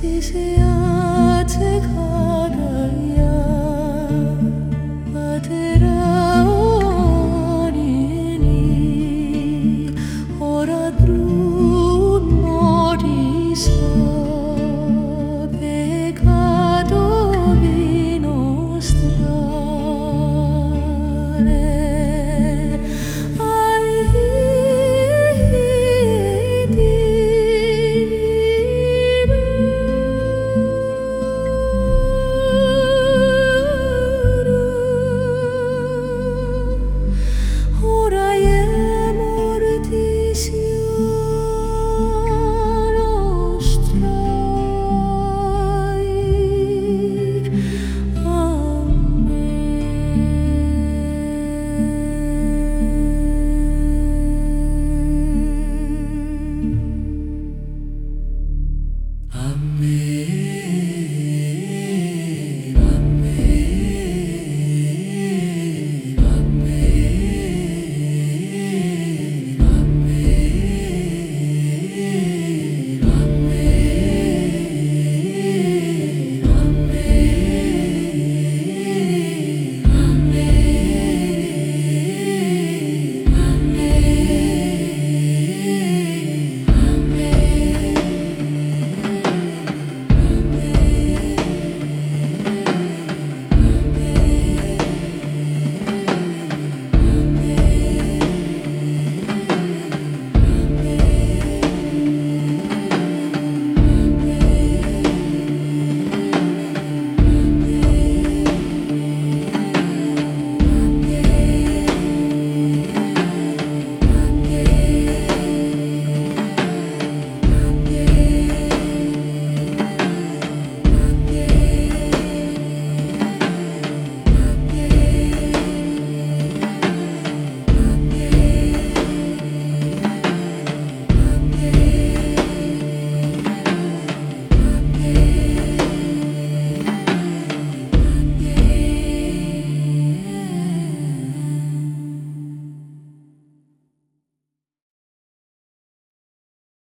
si se ha... me.